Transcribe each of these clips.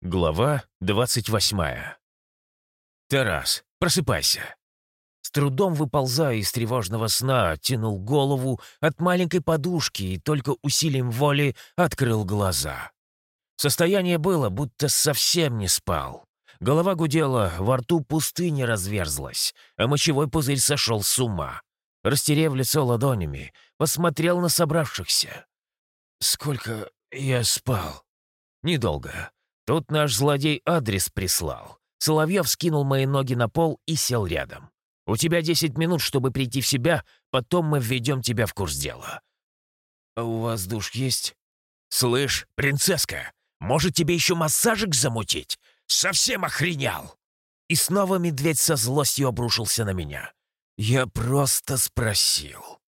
Глава 28. «Тарас, просыпайся!» С трудом выползая из тревожного сна, тянул голову от маленькой подушки и только усилием воли открыл глаза. Состояние было, будто совсем не спал. Голова гудела, во рту пустыня разверзлась, а мочевой пузырь сошел с ума. Растерев лицо ладонями, посмотрел на собравшихся. «Сколько я спал?» «Недолго. Тут наш злодей адрес прислал. Соловьев скинул мои ноги на пол и сел рядом. «У тебя 10 минут, чтобы прийти в себя, потом мы введем тебя в курс дела». «А у вас душ есть?» «Слышь, принцесска, может тебе еще массажик замутить? Совсем охренел!» И снова медведь со злостью обрушился на меня. Я просто спросил.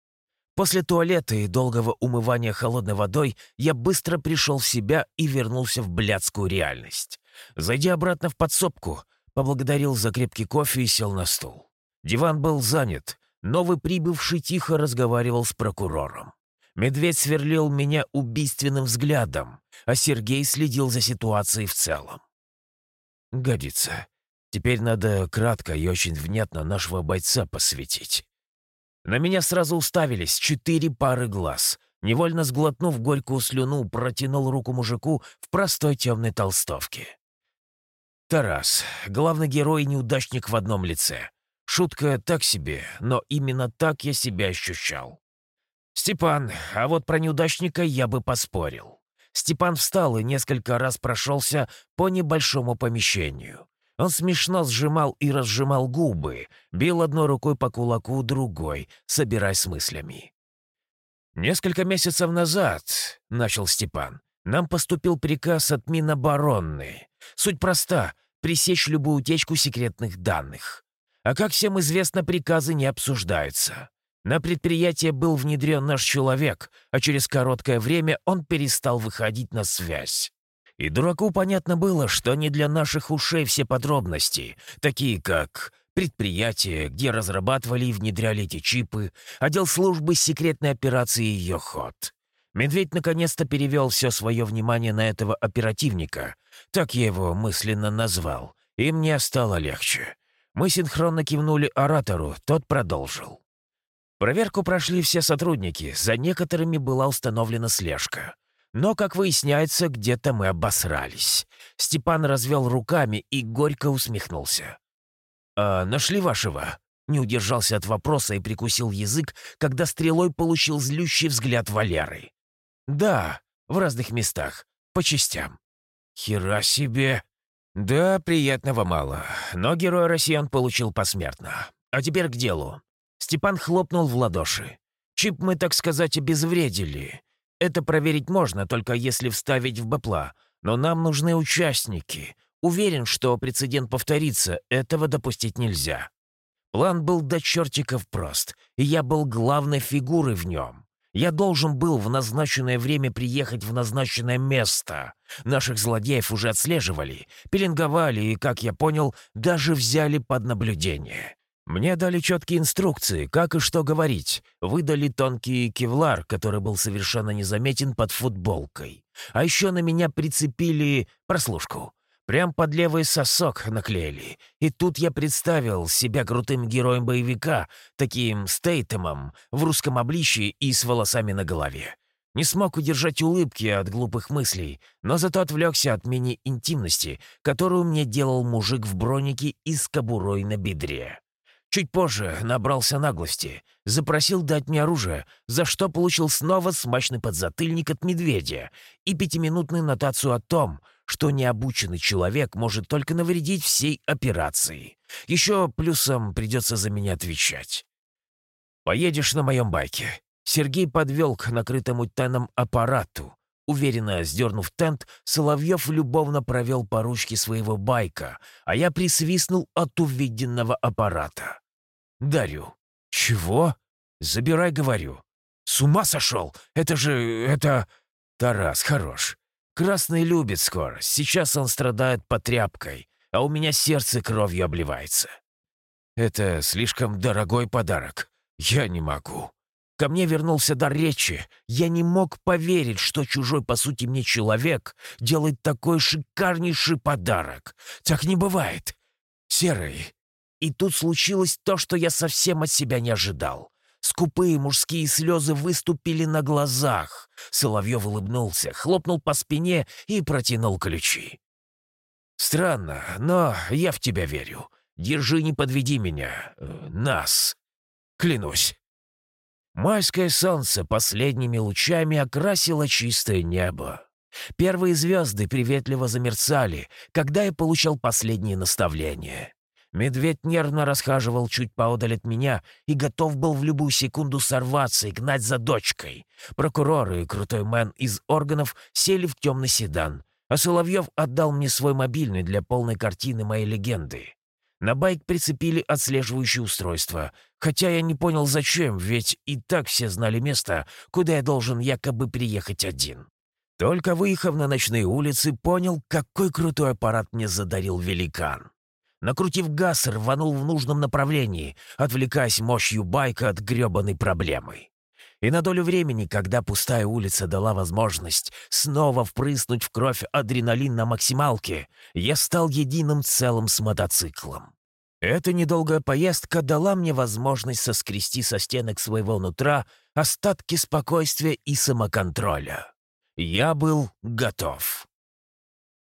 После туалета и долгого умывания холодной водой я быстро пришел в себя и вернулся в блядскую реальность. Зайдя обратно в подсобку, поблагодарил за крепкий кофе и сел на стул. Диван был занят. Новый прибывший тихо разговаривал с прокурором. Медведь сверлил меня убийственным взглядом, а Сергей следил за ситуацией в целом. «Годится. Теперь надо кратко и очень внятно нашего бойца посвятить. На меня сразу уставились четыре пары глаз. Невольно сглотнув горькую слюну, протянул руку мужику в простой темной толстовке. Тарас, главный герой и неудачник в одном лице. Шутка так себе, но именно так я себя ощущал. Степан, а вот про неудачника я бы поспорил. Степан встал и несколько раз прошелся по небольшому помещению. Он смешно сжимал и разжимал губы, бил одной рукой по кулаку, другой, собираясь с мыслями. «Несколько месяцев назад», — начал Степан, — «нам поступил приказ от Минобороны. Суть проста — пресечь любую утечку секретных данных. А как всем известно, приказы не обсуждаются. На предприятие был внедрен наш человек, а через короткое время он перестал выходить на связь. И дураку понятно было, что не для наших ушей все подробности, такие как предприятие, где разрабатывали и внедряли эти чипы, отдел службы секретной операции и ее ход. Медведь наконец-то перевел все свое внимание на этого оперативника. Так я его мысленно назвал. И мне стало легче. Мы синхронно кивнули оратору, тот продолжил. Проверку прошли все сотрудники, за некоторыми была установлена слежка. Но, как выясняется, где-то мы обосрались. Степан развел руками и горько усмехнулся. «А нашли вашего?» Не удержался от вопроса и прикусил язык, когда стрелой получил злющий взгляд Валеры. «Да, в разных местах, по частям». «Хера себе!» «Да, приятного мало, но героя россиян получил посмертно. А теперь к делу». Степан хлопнул в ладоши. «Чип мы, так сказать, обезвредили. Это проверить можно, только если вставить в бапла. Но нам нужны участники. Уверен, что прецедент повторится, этого допустить нельзя. План был до чертиков прост, и я был главной фигурой в нем. Я должен был в назначенное время приехать в назначенное место. Наших злодеев уже отслеживали, пеленговали и, как я понял, даже взяли под наблюдение. Мне дали четкие инструкции, как и что говорить. Выдали тонкий кевлар, который был совершенно незаметен под футболкой. А еще на меня прицепили прослушку. Прям под левый сосок наклеили. И тут я представил себя крутым героем боевика, таким стейтемом, в русском обличии и с волосами на голове. Не смог удержать улыбки от глупых мыслей, но зато отвлекся от мини-интимности, которую мне делал мужик в бронике и с кобурой на бедре. Чуть позже набрался наглости, запросил дать мне оружие, за что получил снова смачный подзатыльник от медведя и пятиминутную нотацию о том, что необученный человек может только навредить всей операции. Еще плюсом придется за меня отвечать. «Поедешь на моем байке». Сергей подвел к накрытому теном аппарату. Уверенно сдернув тент, Соловьев любовно провел по ручке своего байка, а я присвистнул от увиденного аппарата. «Дарю». «Чего?» «Забирай, говорю». «С ума сошел? Это же... это...» «Тарас, хорош. Красный любит скорость. Сейчас он страдает по тряпкой, а у меня сердце кровью обливается. Это слишком дорогой подарок. Я не могу». Ко мне вернулся дар речи. Я не мог поверить, что чужой, по сути, мне человек делает такой шикарнейший подарок. Так не бывает. Серый. И тут случилось то, что я совсем от себя не ожидал. Скупые мужские слезы выступили на глазах. Соловьев улыбнулся, хлопнул по спине и протянул ключи. «Странно, но я в тебя верю. Держи, не подведи меня. Э, нас. Клянусь». Майское солнце последними лучами окрасило чистое небо. Первые звезды приветливо замерцали, когда я получал последние наставления. Медведь нервно расхаживал чуть поодаль от меня и готов был в любую секунду сорваться и гнать за дочкой. Прокуроры и крутой мэн из органов сели в темный седан, а Соловьев отдал мне свой мобильный для полной картины моей легенды. На байк прицепили отслеживающее устройство, хотя я не понял зачем, ведь и так все знали место, куда я должен якобы приехать один. Только выехав на ночные улицы, понял, какой крутой аппарат мне задарил великан. Накрутив газ, рванул в нужном направлении, отвлекаясь мощью байка от гребаной проблемы. И на долю времени, когда пустая улица дала возможность снова впрыснуть в кровь адреналин на максималке, я стал единым целым с мотоциклом. Эта недолгая поездка дала мне возможность соскрести со стенок своего нутра остатки спокойствия и самоконтроля. Я был готов.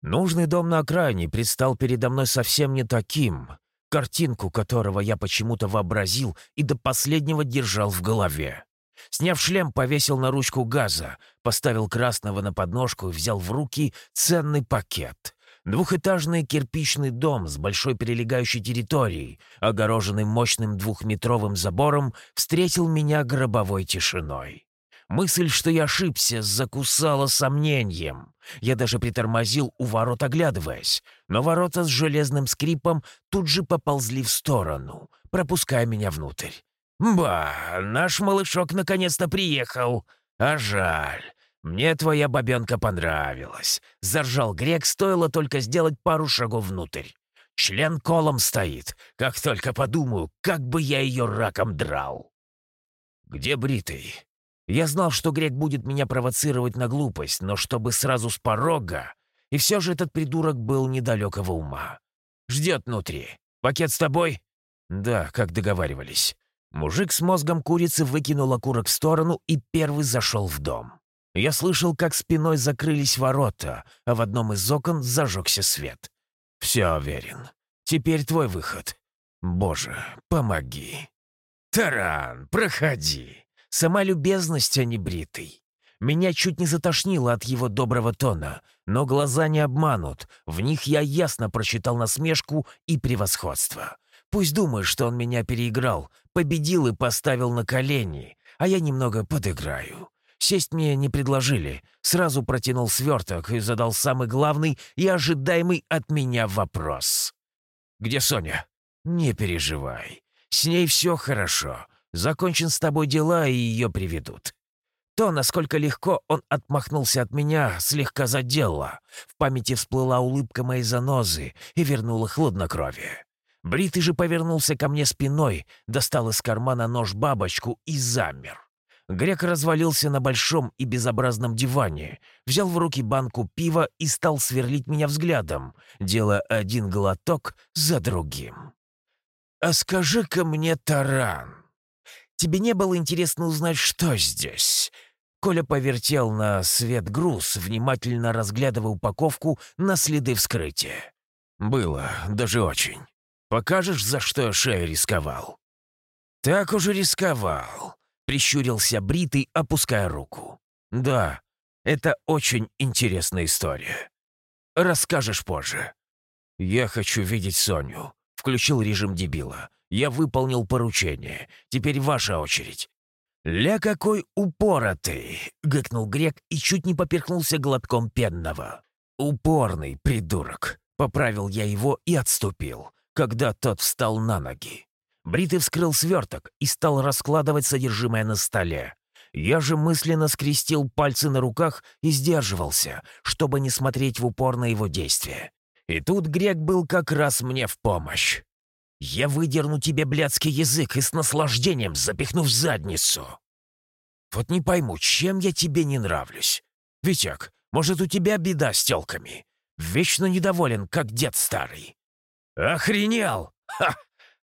Нужный дом на окраине предстал передо мной совсем не таким, картинку которого я почему-то вообразил и до последнего держал в голове. Сняв шлем, повесил на ручку газа, поставил красного на подножку и взял в руки ценный пакет. Двухэтажный кирпичный дом с большой прилегающей территорией, огороженный мощным двухметровым забором, встретил меня гробовой тишиной. Мысль, что я ошибся, закусала сомнением. Я даже притормозил у ворот, оглядываясь, но ворота с железным скрипом тут же поползли в сторону, пропуская меня внутрь. «Ба, наш малышок наконец-то приехал. А жаль. Мне твоя бабенка понравилась». Заржал грек, стоило только сделать пару шагов внутрь. Член колом стоит. Как только подумаю, как бы я ее раком драл. «Где бритый?» Я знал, что грек будет меня провоцировать на глупость, но чтобы сразу с порога... И все же этот придурок был недалекого ума. «Ждет внутри. Пакет с тобой?» «Да, как договаривались». Мужик с мозгом курицы выкинул окурок в сторону и первый зашел в дом. Я слышал, как спиной закрылись ворота, а в одном из окон зажегся свет. «Все, уверен. Теперь твой выход. Боже, помоги». «Таран, проходи!» Сама любезность, а не бритый. Меня чуть не затошнило от его доброго тона, но глаза не обманут. В них я ясно прочитал насмешку и превосходство. Пусть думает, что он меня переиграл, победил и поставил на колени, а я немного подыграю. Сесть мне не предложили. Сразу протянул сверток и задал самый главный и ожидаемый от меня вопрос. «Где Соня?» «Не переживай. С ней все хорошо. Закончен с тобой дела, и ее приведут». То, насколько легко он отмахнулся от меня, слегка задело. В памяти всплыла улыбка моей занозы и вернула хладнокровие. Бритый же повернулся ко мне спиной, достал из кармана нож-бабочку и замер. Грек развалился на большом и безобразном диване, взял в руки банку пива и стал сверлить меня взглядом, делая один глоток за другим. «А скажи-ка мне, Таран, тебе не было интересно узнать, что здесь?» Коля повертел на свет груз, внимательно разглядывая упаковку на следы вскрытия. «Было, даже очень. Покажешь, за что я шею рисковал?» «Так уже рисковал», — прищурился Бритый, опуская руку. «Да, это очень интересная история. Расскажешь позже». «Я хочу видеть Соню», — включил режим дебила. «Я выполнил поручение. Теперь ваша очередь». «Ля какой упоротый!» — гыкнул грек и чуть не поперхнулся глотком пенного. «Упорный придурок!» — поправил я его и отступил когда тот встал на ноги. Бритый вскрыл сверток и стал раскладывать содержимое на столе. Я же мысленно скрестил пальцы на руках и сдерживался, чтобы не смотреть в упор на его действия. И тут грек был как раз мне в помощь. «Я выдерну тебе блядский язык и с наслаждением запихну в задницу!» Вот не пойму, чем я тебе не нравлюсь. Витяк, может, у тебя беда с телками? Вечно недоволен, как дед старый». «Охренел! Ха!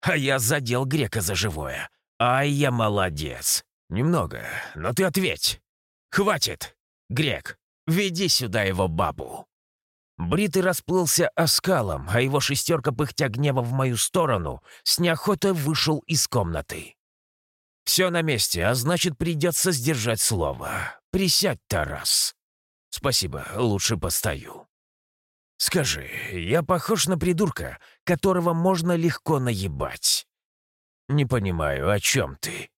А я задел грека за живое. Ай, я молодец. Немного, но ты ответь. Хватит! Грек, веди сюда его бабу». Бритый расплылся оскалом, а его шестерка, пыхтя гнева в мою сторону, с неохотой вышел из комнаты. «Все на месте, а значит, придется сдержать слово. Присядь, Тарас». «Спасибо, лучше постою». «Скажи, я похож на придурка, которого можно легко наебать?» «Не понимаю, о чем ты?»